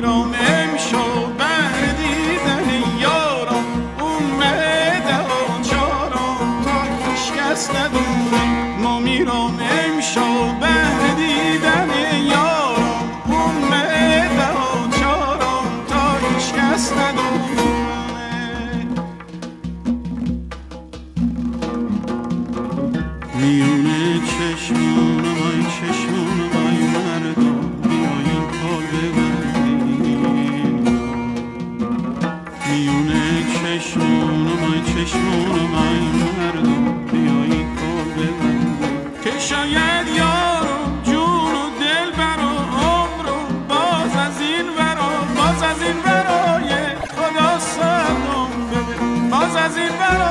ایران امشو بردیدن یارم اون مده و چارم تا کشکست ندارم ما میرم امشو بردیدن Casi pero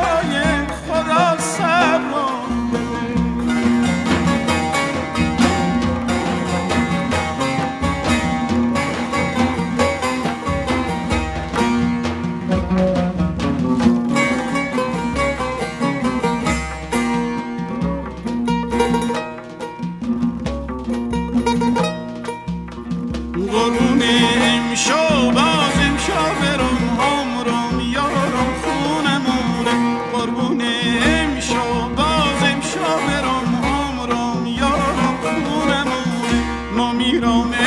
you don't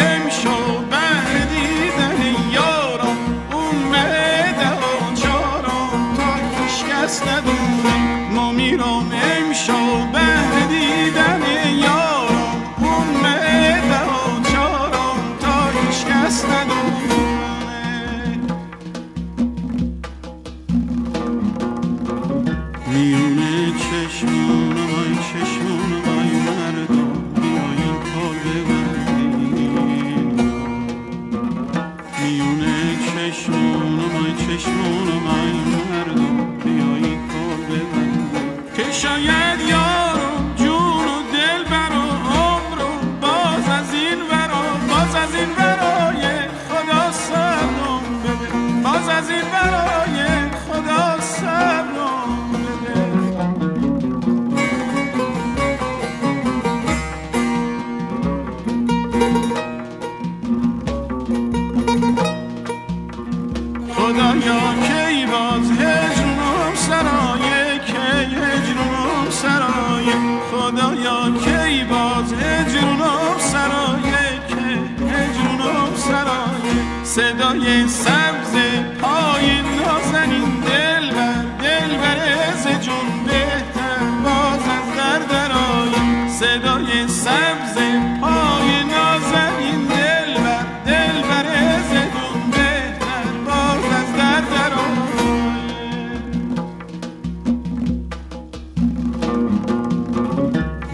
صدای سبز پای نازنین دل و دل بر از جون بهتر. باز از در درای صدای سبز پای نازنین دل و دل بر از جون بهتر. باز از در درای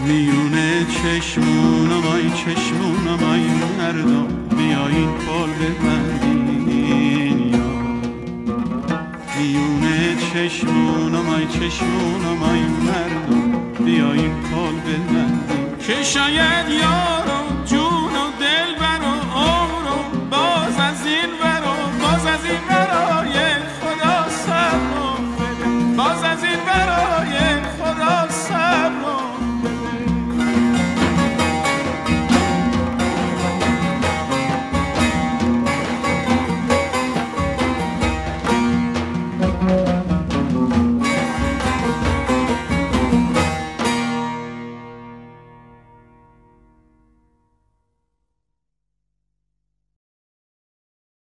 میونه چشمونم آی چشمونم آی مردم این پل به من میونه چشمون و مای چشمون و مای مردم بیا این پل من. که شاید یا